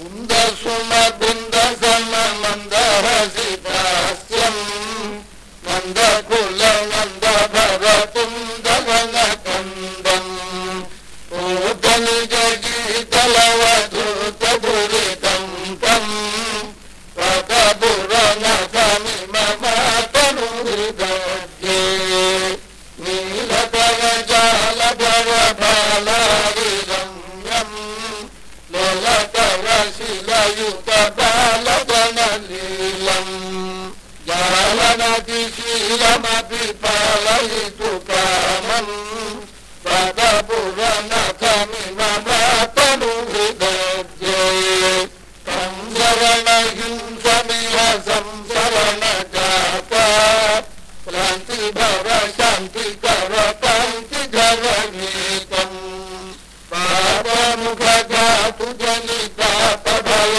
Bundan sonra bunda zan बालगणलीलम् जालनतिशीलमपि पालयितु कामम् पदपुरनखमि मम तनु हृदये संसरणहिंसमिह संसरणजाता क्रान्ति भव शान्ति कर कान्ति घर गीतम् पापमुख जनिता भय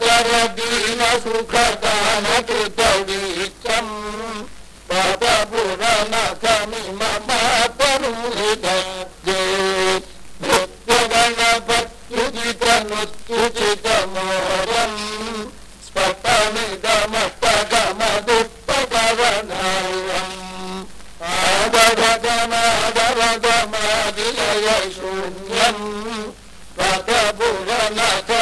दूरतर दीन सुखदान कृतवीक्षम् पदपुरनखमि ममापनु हृदये भक्तगणपत्युदितनुत्युदितमोदम् स्फटमिदमस्तगमदुष्पगवनायम् आदरगमादरगमादिलय शून्यम् पदपुरनखमि